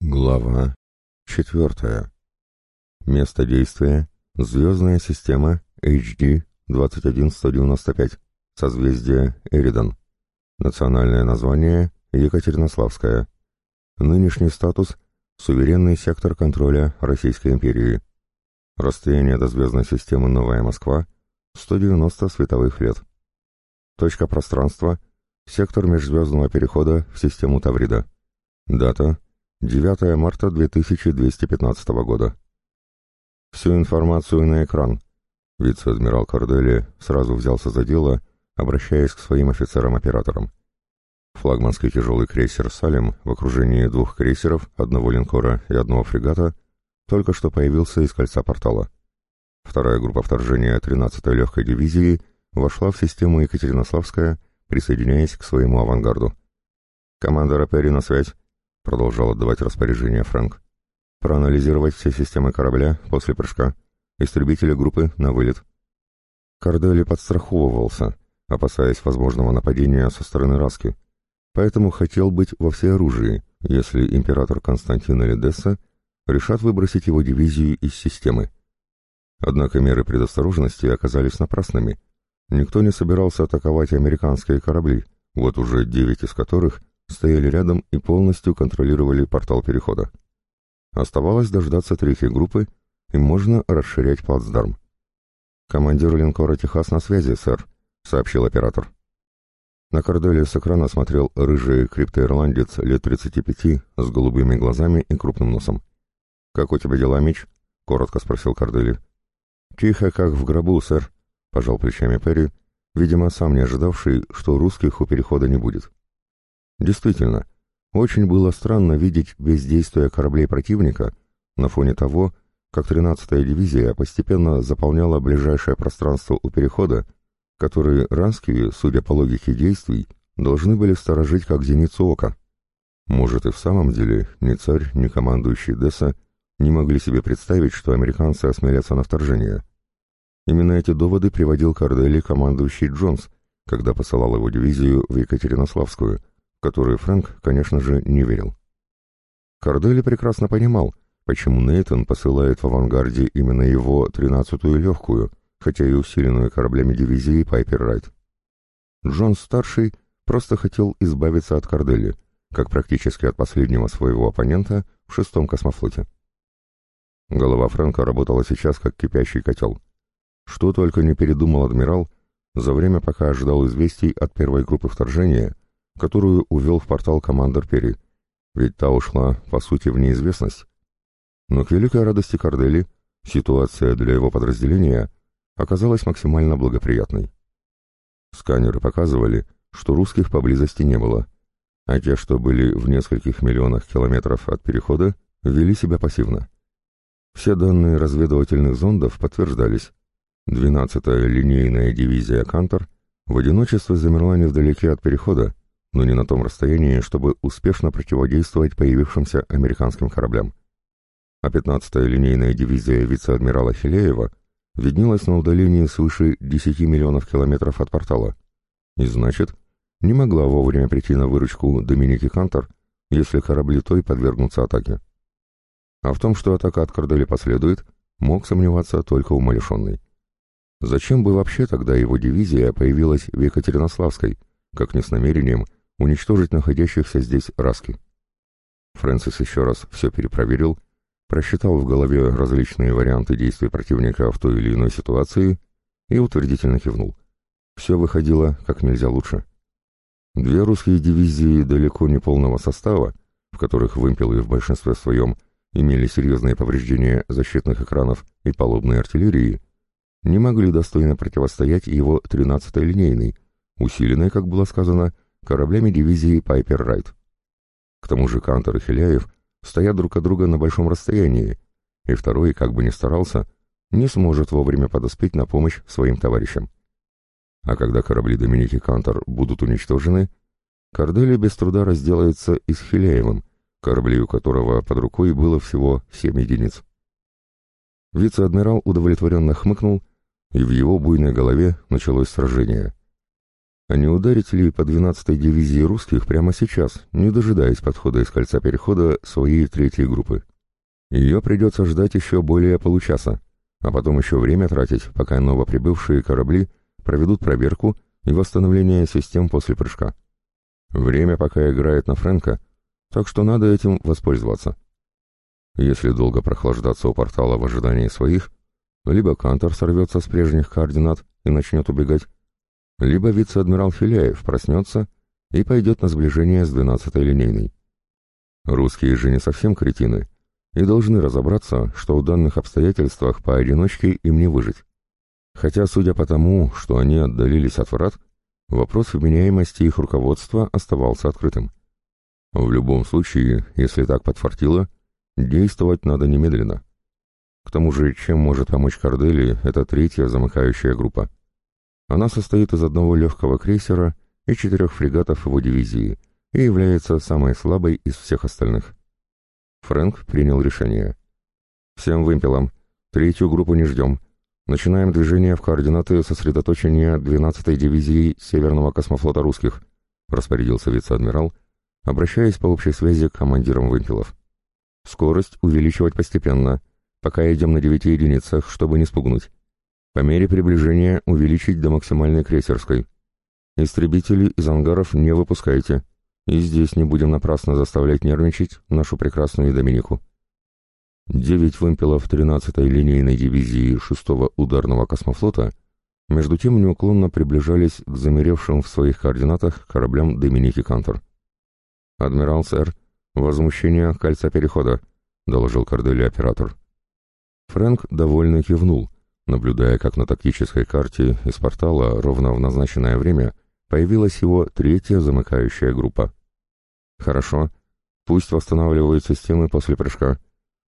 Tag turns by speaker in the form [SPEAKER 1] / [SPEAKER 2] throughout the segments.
[SPEAKER 1] Глава четвертая. Место действия — звездная система HD 21195, созвездие Эридан. Национальное название — Екатеринославская. Нынешний статус — суверенный сектор контроля Российской империи. Расстояние до звездной системы Новая Москва — 190 световых лет. Точка пространства — сектор межзвездного перехода в систему Таврида. Дата — 9 марта 2215 года. Всю информацию на экран. Вице-адмирал Кордели сразу взялся за дело, обращаясь к своим офицерам-операторам. Флагманский тяжелый крейсер «Салем» в окружении двух крейсеров, одного линкора и одного фрегата только что появился из кольца портала. Вторая группа вторжения 13-й легкой дивизии вошла в систему Екатеринославская, присоединяясь к своему авангарду. «Командор Перри на связь продолжал отдавать распоряжение Фрэнк. Проанализировать все системы корабля после прыжка. Истребители группы на вылет. Кардели подстраховывался, опасаясь возможного нападения со стороны Раски, поэтому хотел быть во всеоружии, если император Константин или Десса решат выбросить его дивизию из системы. Однако меры предосторожности оказались напрасными. Никто не собирался атаковать американские корабли, вот уже девять из которых стояли рядом и полностью контролировали портал перехода. Оставалось дождаться третьей группы, и можно расширять плацдарм. «Командир линкора «Техас» на связи, сэр», — сообщил оператор. На корделе с экрана смотрел рыжий криптоирландец лет 35 с голубыми глазами и крупным носом. «Как у тебя дела, Мич?» — коротко спросил Кордели. «Тихо, как в гробу, сэр», — пожал плечами Перри, видимо, сам не ожидавший, что русских у перехода не будет. Действительно, очень было странно видеть бездействие кораблей противника на фоне того, как 13-я дивизия постепенно заполняла ближайшее пространство у перехода, которые ранские, судя по логике действий, должны были сторожить как зеницу ока. Может и в самом деле ни царь, ни командующий Десса не могли себе представить, что американцы осмелятся на вторжение. Именно эти доводы приводил Кардели командующий Джонс, когда посылал его дивизию в Екатеринославскую – которой Фрэнк, конечно же, не верил. Кардели прекрасно понимал, почему Нейтон посылает в авангарде именно его 13-ю легкую, хотя и усиленную кораблями дивизии Пайпер Райт. Джон-старший просто хотел избавиться от Кардели, как практически от последнего своего оппонента в шестом космофлоте. Голова Фрэнка работала сейчас как кипящий котел. Что только не передумал адмирал за время, пока ожидал известий от первой группы вторжения которую увел в портал командор Перри, ведь та ушла, по сути, в неизвестность. Но к великой радости Кардели ситуация для его подразделения оказалась максимально благоприятной. Сканеры показывали, что русских поблизости не было, а те, что были в нескольких миллионах километров от перехода, вели себя пассивно. Все данные разведывательных зондов подтверждались. 12-я линейная дивизия «Кантор» в одиночестве замерла невдалеке от перехода, но не на том расстоянии, чтобы успешно противодействовать появившимся американским кораблям. А 15-я линейная дивизия вице-адмирала Хилеева виднелась на удалении свыше 10 миллионов километров от портала, и значит, не могла вовремя прийти на выручку Доминики Кантор, если корабли той подвергнутся атаке. А в том, что атака от Кордели последует, мог сомневаться только умалишенный. Зачем бы вообще тогда его дивизия появилась в Екатеринославской, как не с намерением уничтожить находящихся здесь раски. Фрэнсис еще раз все перепроверил, просчитал в голове различные варианты действий противника в той или иной ситуации и утвердительно кивнул. Все выходило как нельзя лучше. Две русские дивизии далеко не полного состава, в которых вымпелы в большинстве своем имели серьезные повреждения защитных экранов и палубной артиллерии, не могли достойно противостоять его 13-й линейной, усиленной, как было сказано, кораблями дивизии Пайпер Райт. К тому же Кантор и Хиляев стоят друг от друга на большом расстоянии, и второй, как бы ни старался, не сможет вовремя подоспеть на помощь своим товарищам. А когда корабли Доминики Кантор будут уничтожены, Кордели без труда разделается и с Хиляевым, корабли у которого под рукой было всего семь единиц. Вице-адмирал удовлетворенно хмыкнул, и в его буйной голове началось сражение. А не ударить ли по 12-й дивизии русских прямо сейчас, не дожидаясь подхода из кольца перехода своей третьей группы? Ее придется ждать еще более получаса, а потом еще время тратить, пока новоприбывшие корабли проведут проверку и восстановление систем после прыжка. Время пока играет на Фрэнка, так что надо этим воспользоваться. Если долго прохлаждаться у портала в ожидании своих, либо Кантор сорвется с прежних координат и начнет убегать, либо вице-адмирал Филяев проснется и пойдет на сближение с 12-й линейной. Русские же не совсем кретины и должны разобраться, что в данных обстоятельствах поодиночке им не выжить. Хотя, судя по тому, что они отдалились от врат, вопрос вменяемости их руководства оставался открытым. В любом случае, если так подфартило, действовать надо немедленно. К тому же, чем может помочь Кордели эта третья замыкающая группа? Она состоит из одного легкого крейсера и четырех фрегатов его дивизии и является самой слабой из всех остальных. Фрэнк принял решение. «Всем вымпелам. Третью группу не ждем. Начинаем движение в координаты сосредоточения 12-й дивизии Северного космофлота русских», распорядился вице-адмирал, обращаясь по общей связи к командирам вымпелов. «Скорость увеличивать постепенно, пока идем на девяти единицах, чтобы не спугнуть. По мере приближения увеличить до максимальной крейсерской. Истребители из ангаров не выпускайте. И здесь не будем напрасно заставлять нервничать нашу прекрасную Доминику. Девять вымпелов 13-й линейной дивизии 6-го ударного космофлота между тем неуклонно приближались к замеревшим в своих координатах кораблям Доминики Кантор. «Адмирал, сэр, возмущение кольца перехода», — доложил Кордели оператор. Фрэнк довольно кивнул, наблюдая, как на тактической карте из портала ровно в назначенное время появилась его третья замыкающая группа. «Хорошо, пусть восстанавливают системы после прыжка,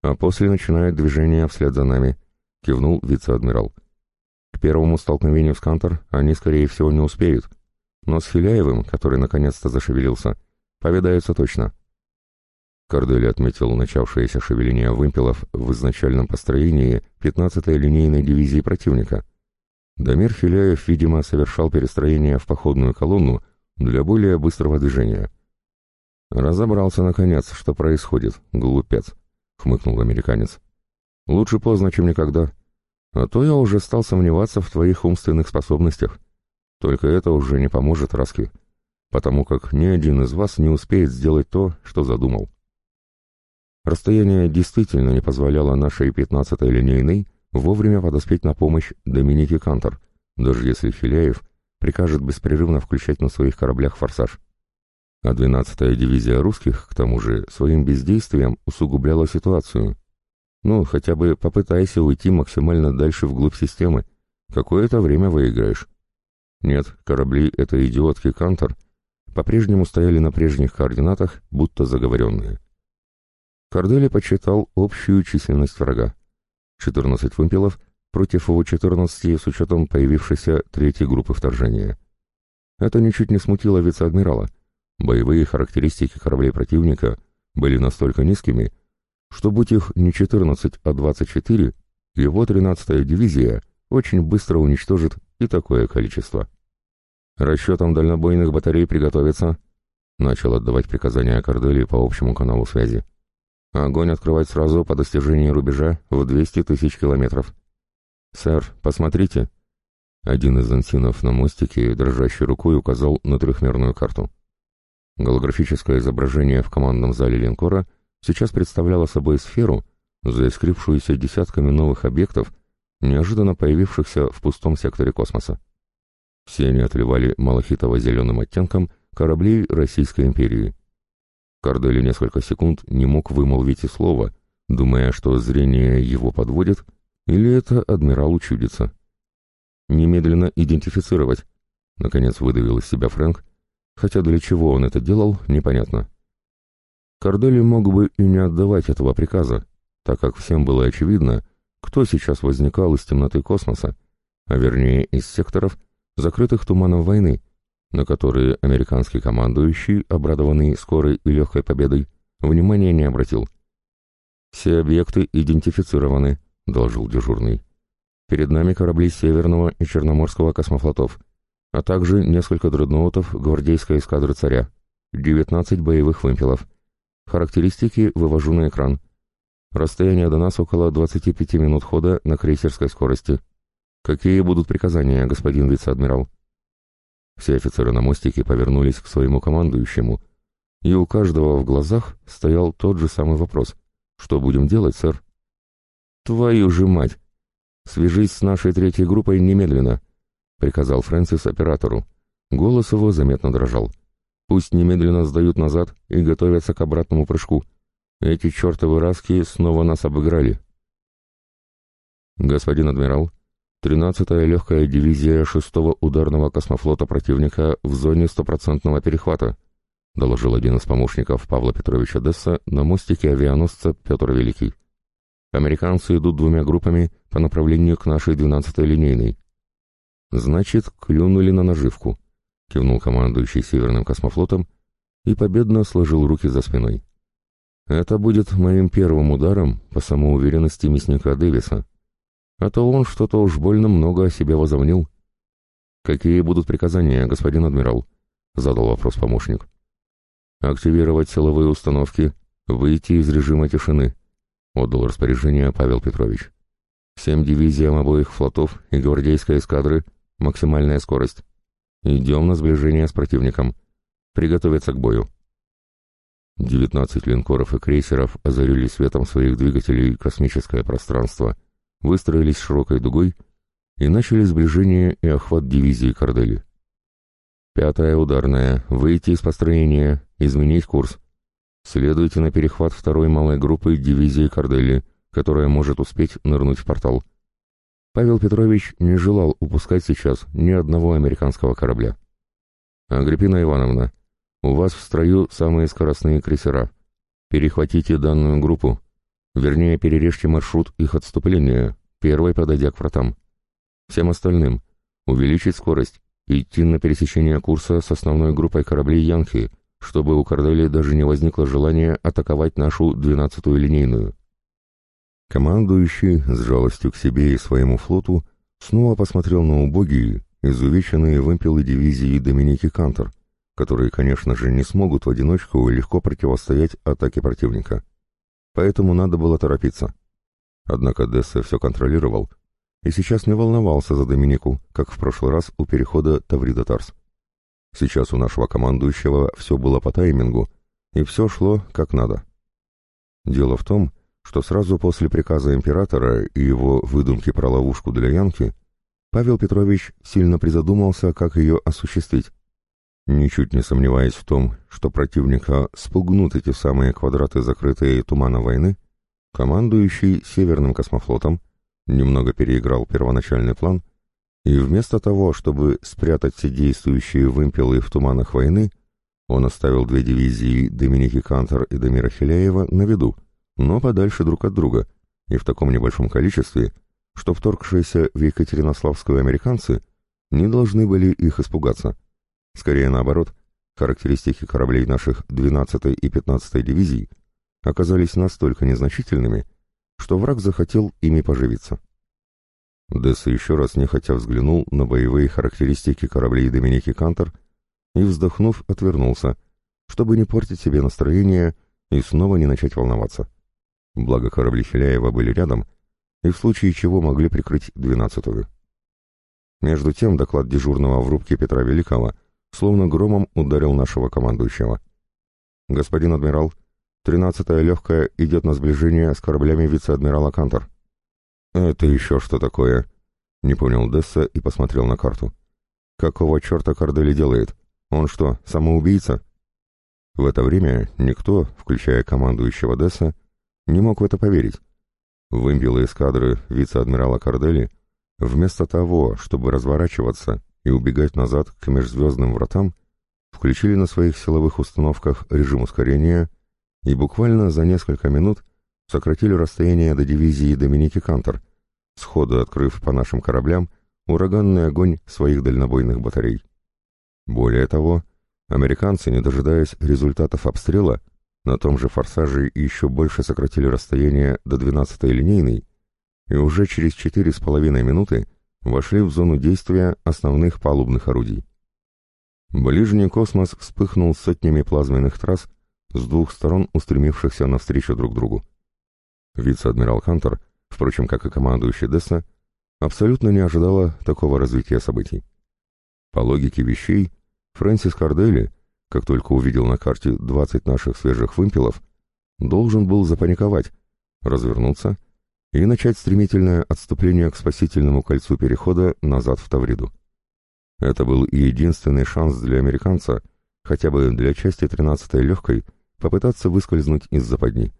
[SPEAKER 1] а после начинает движение вслед за нами», — кивнул вице-адмирал. «К первому столкновению с Кантор они, скорее всего, не успеют, но с Филяевым, который наконец-то зашевелился, повидаются точно». Кордели отметил начавшееся шевеление вымпелов в изначальном построении 15-й линейной дивизии противника. Дамир Филяев, видимо, совершал перестроение в походную колонну для более быстрого движения. «Разобрался, наконец, что происходит, глупец», — хмыкнул американец. «Лучше поздно, чем никогда. А то я уже стал сомневаться в твоих умственных способностях. Только это уже не поможет Раске, потому как ни один из вас не успеет сделать то, что задумал». Расстояние действительно не позволяло нашей 15-й линейной вовремя подоспеть на помощь Доминике Кантор, даже если Филяев прикажет беспрерывно включать на своих кораблях форсаж. А 12-я дивизия русских, к тому же, своим бездействием усугубляла ситуацию. Ну, хотя бы попытайся уйти максимально дальше вглубь системы. Какое-то время выиграешь. Нет, корабли этой идиотки Кантор по-прежнему стояли на прежних координатах, будто заговоренные. Кардели подсчитал общую численность врага. 14 вымпелов против его 14 с учетом появившейся третьей группы вторжения. Это ничуть не смутило вице-адмирала. Боевые характеристики кораблей противника были настолько низкими, что будь их не 14, а 24, его 13-я дивизия очень быстро уничтожит и такое количество. Расчетом дальнобойных батарей приготовиться, начал отдавать приказания Кордели по общему каналу связи. Огонь открывать сразу по достижении рубежа в 200 тысяч километров. «Сэр, посмотрите!» Один из ансинов на мостике, дрожащей рукой, указал на трехмерную карту. Голографическое изображение в командном зале линкора сейчас представляло собой сферу, заискрившуюся десятками новых объектов, неожиданно появившихся в пустом секторе космоса. Все они отливали малахитово-зеленым оттенком кораблей Российской империи. Кардели несколько секунд не мог вымолвить и слова, думая, что зрение его подводит, или это адмиралу чудится. «Немедленно идентифицировать», — наконец выдавил из себя Фрэнк, хотя для чего он это делал, непонятно. Кардели мог бы и не отдавать этого приказа, так как всем было очевидно, кто сейчас возникал из темноты космоса, а вернее из секторов, закрытых туманом войны, на которые американский командующий, обрадованный скорой и легкой победой, внимания не обратил. «Все объекты идентифицированы», — доложил дежурный. «Перед нами корабли Северного и Черноморского космофлотов. а также несколько дредноутов гвардейской эскадры царя, 19 боевых вымпелов. Характеристики вывожу на экран. Расстояние до нас около 25 минут хода на крейсерской скорости. Какие будут приказания, господин вице-адмирал? Все офицеры на мостике повернулись к своему командующему, и у каждого в глазах стоял тот же самый вопрос. «Что будем делать, сэр?» «Твою же мать! Свяжись с нашей третьей группой немедленно!» — приказал Фрэнсис оператору. Голос его заметно дрожал. «Пусть немедленно сдают назад и готовятся к обратному прыжку. Эти чертовы раски снова нас обыграли». «Господин адмирал, 13-я легкая дивизия 6-го ударного космофлота противника в зоне стопроцентного перехвата», доложил один из помощников Павла Петровича Десса на мостике авианосца Петр Великий. «Американцы идут двумя группами по направлению к нашей 12-й линейной. «Значит, клюнули на наживку», — кивнул командующий Северным космофлотом и победно сложил руки за спиной. «Это будет моим первым ударом по самоуверенности мясника Дэвиса. А то он что-то уж больно много о себе возомнил». «Какие будут приказания, господин адмирал?» — задал вопрос помощник. «Активировать силовые установки, выйти из режима тишины», — отдал распоряжение Павел Петрович. «Всем дивизиям обоих флотов и гвардейской эскадры Максимальная скорость. Идем на сближение с противником. Приготовиться к бою. 19 линкоров и крейсеров озарили светом своих двигателей космическое пространство, выстроились широкой дугой и начали сближение и охват дивизии Кордели. Пятая ударная. Выйти из построения. Изменить курс. Следуйте на перехват второй малой группы дивизии Кордели, которая может успеть нырнуть в портал. Павел Петрович не желал упускать сейчас ни одного американского корабля. «Агриппина Ивановна, у вас в строю самые скоростные крейсера. Перехватите данную группу. Вернее, перережьте маршрут их отступления, первой подойдя к вратам. Всем остальным увеличить скорость, идти на пересечение курса с основной группой кораблей «Янки», чтобы у Кордели даже не возникло желания атаковать нашу двенадцатую линейную. Командующий, с жалостью к себе и своему флоту, снова посмотрел на убогие, изувеченные вымпелы дивизии Доминики Кантер, которые, конечно же, не смогут в одиночку легко противостоять атаке противника. Поэтому надо было торопиться. Однако Дессе все контролировал и сейчас не волновался за Доминику, как в прошлый раз у перехода Таврида-Тарс. Сейчас у нашего командующего все было по таймингу, и все шло как надо. Дело в том, что сразу после приказа императора и его выдумки про ловушку для Янки Павел Петрович сильно призадумался, как ее осуществить. Ничуть не сомневаясь в том, что противника спугнут эти самые квадраты закрытые тумана войны, командующий Северным космофлотом немного переиграл первоначальный план и вместо того, чтобы спрятать все действующие вымпелы в туманах войны, он оставил две дивизии Доминики Кантер и Дамира Хиляева на виду, но подальше друг от друга, и в таком небольшом количестве, что вторгшиеся в Екатеринославскую американцы не должны были их испугаться. Скорее наоборот, характеристики кораблей наших 12-й и 15-й дивизий оказались настолько незначительными, что враг захотел ими поживиться. Десса еще раз нехотя взглянул на боевые характеристики кораблей Доминики Кантер и, вздохнув, отвернулся, чтобы не портить себе настроение и снова не начать волноваться. Благо корабли Филяева были рядом, и в случае чего могли прикрыть двенадцатую. Между тем доклад дежурного в рубке Петра Великого словно громом ударил нашего командующего. «Господин адмирал, тринадцатая легкая идет на сближение с кораблями вице-адмирала Кантор». «Это еще что такое?» — не понял Десса и посмотрел на карту. «Какого черта Кардели делает? Он что, самоубийца?» В это время никто, включая командующего Десса, не мог в это поверить. Вымпелы эскадры вице-адмирала Кардели, вместо того, чтобы разворачиваться и убегать назад к межзвездным вратам, включили на своих силовых установках режим ускорения и буквально за несколько минут сократили расстояние до дивизии Доминики Кантер, сходу открыв по нашим кораблям ураганный огонь своих дальнобойных батарей. Более того, американцы, не дожидаясь результатов обстрела, на том же форсаже еще больше сократили расстояние до 12-й линейной, и уже через четыре с половиной минуты вошли в зону действия основных палубных орудий. Ближний космос вспыхнул сотнями плазменных трасс с двух сторон устремившихся навстречу друг другу. Вице-адмирал Хантер, впрочем, как и командующий Десса, абсолютно не ожидала такого развития событий. По логике вещей, Фрэнсис Кардели, как только увидел на карте 20 наших свежих вымпелов, должен был запаниковать, развернуться и начать стремительное отступление к спасительному кольцу перехода назад в Тавриду. Это был и единственный шанс для американца, хотя бы для части 13-й легкой, попытаться выскользнуть из западни.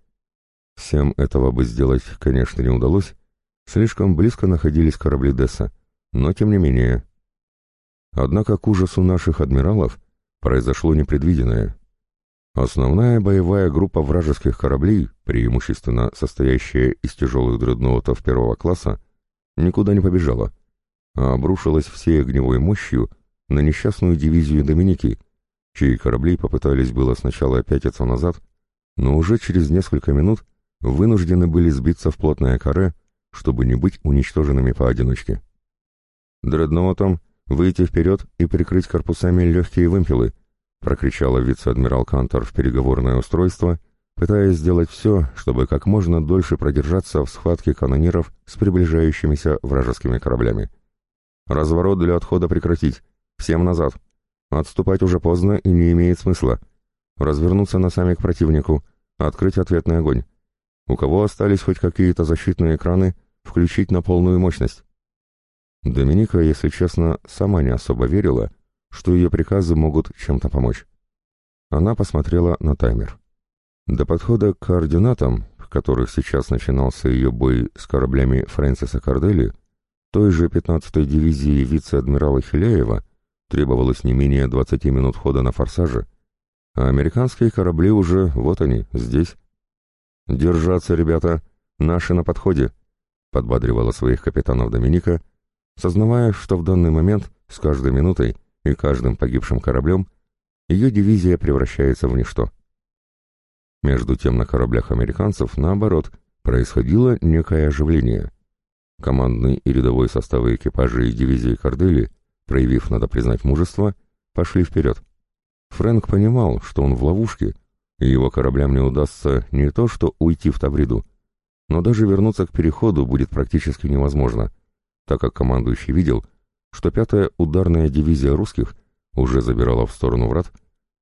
[SPEAKER 1] Всем этого бы сделать, конечно, не удалось, слишком близко находились корабли Десса, но тем не менее. Однако к ужасу наших адмиралов произошло непредвиденное. Основная боевая группа вражеских кораблей, преимущественно состоящая из тяжелых дредноутов первого класса, никуда не побежала, а обрушилась всей огневой мощью на несчастную дивизию Доминики, чьи корабли попытались было сначала пятиться назад, но уже через несколько минут вынуждены были сбиться в плотное каре, чтобы не быть уничтоженными поодиночке. «Дредноутом выйти вперед и прикрыть корпусами легкие вымпелы», прокричала вице-адмирал Кантор в переговорное устройство, пытаясь сделать все, чтобы как можно дольше продержаться в схватке канониров с приближающимися вражескими кораблями. «Разворот для отхода прекратить. Всем назад. Отступать уже поздно и не имеет смысла. Развернуться носами к противнику, открыть ответный огонь. У кого остались хоть какие-то защитные экраны, включить на полную мощность». Доминика, если честно, сама не особо верила, что ее приказы могут чем-то помочь. Она посмотрела на таймер. До подхода к координатам, в которых сейчас начинался ее бой с кораблями Фрэнсиса Кардели, той же 15-й дивизии вице-адмирала Хиляева, требовалось не менее 20 минут хода на форсаже, а американские корабли уже, вот они, здесь. «Держаться, ребята! Наши на подходе!» — подбадривала своих капитанов Доминика, сознавая, что в данный момент, с каждой минутой, и каждым погибшим кораблем ее дивизия превращается в ничто. Между тем на кораблях американцев, наоборот, происходило некое оживление. Командный и рядовой составы экипажей дивизии Кордели, проявив, надо признать, мужество, пошли вперед. Фрэнк понимал, что он в ловушке, и его кораблям не удастся не то что уйти в Тавриду, но даже вернуться к переходу будет практически невозможно, так как командующий видел, что пятая ударная дивизия русских уже забирала в сторону врат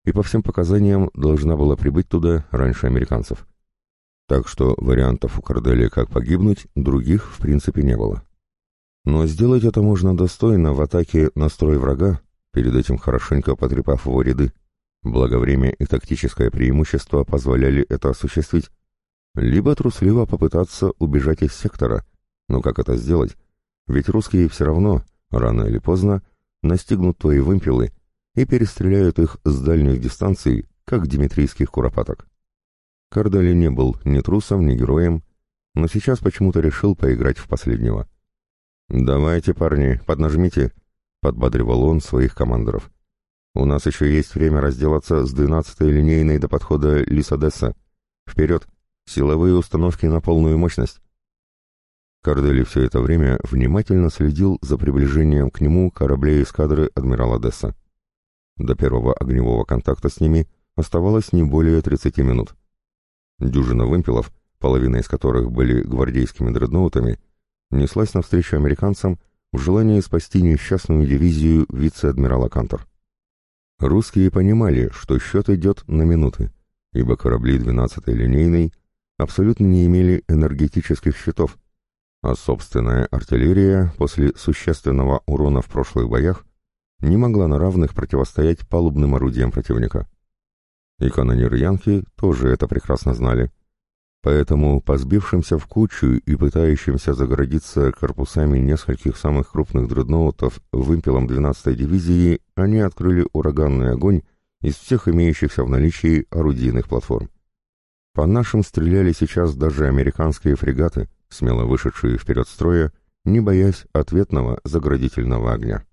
[SPEAKER 1] и по всем показаниям должна была прибыть туда раньше американцев. Так что вариантов у Кордели как погибнуть, других в принципе не было. Но сделать это можно достойно в атаке на строй врага, перед этим хорошенько потрепав его ряды. Благо время и тактическое преимущество позволяли это осуществить. Либо трусливо попытаться убежать из сектора. Но как это сделать? Ведь русские все равно, рано или поздно настигнут твои вымпелы и перестреляют их с дальних дистанций, как димитрийских куропаток. Кардали не был ни трусом, ни героем, но сейчас почему-то решил поиграть в последнего. «Давайте, парни, поднажмите», — подбадривал он своих командоров. «У нас еще есть время разделаться с двенадцатой линейной до подхода Лисадесса. Вперед! Силовые установки на полную мощность!» Кардели все это время внимательно следил за приближением к нему кораблей эскадры адмирала Десса. До первого огневого контакта с ними оставалось не более 30 минут. Дюжина вымпелов, половина из которых были гвардейскими дредноутами, неслась навстречу американцам в желании спасти несчастную дивизию вице-адмирала Кантор. Русские понимали, что счет идет на минуты, ибо корабли 12-й линейной абсолютно не имели энергетических щитов, а собственная артиллерия после существенного урона в прошлых боях не могла на равных противостоять палубным орудиям противника. И канониры Янки тоже это прекрасно знали. Поэтому по сбившимся в кучу и пытающимся загородиться корпусами нескольких самых крупных дредноутов вымпелом 12-й дивизии они открыли ураганный огонь из всех имеющихся в наличии орудийных платформ. По нашим стреляли сейчас даже американские фрегаты — смело вышедшие вперед строя, не боясь ответного заградительного огня.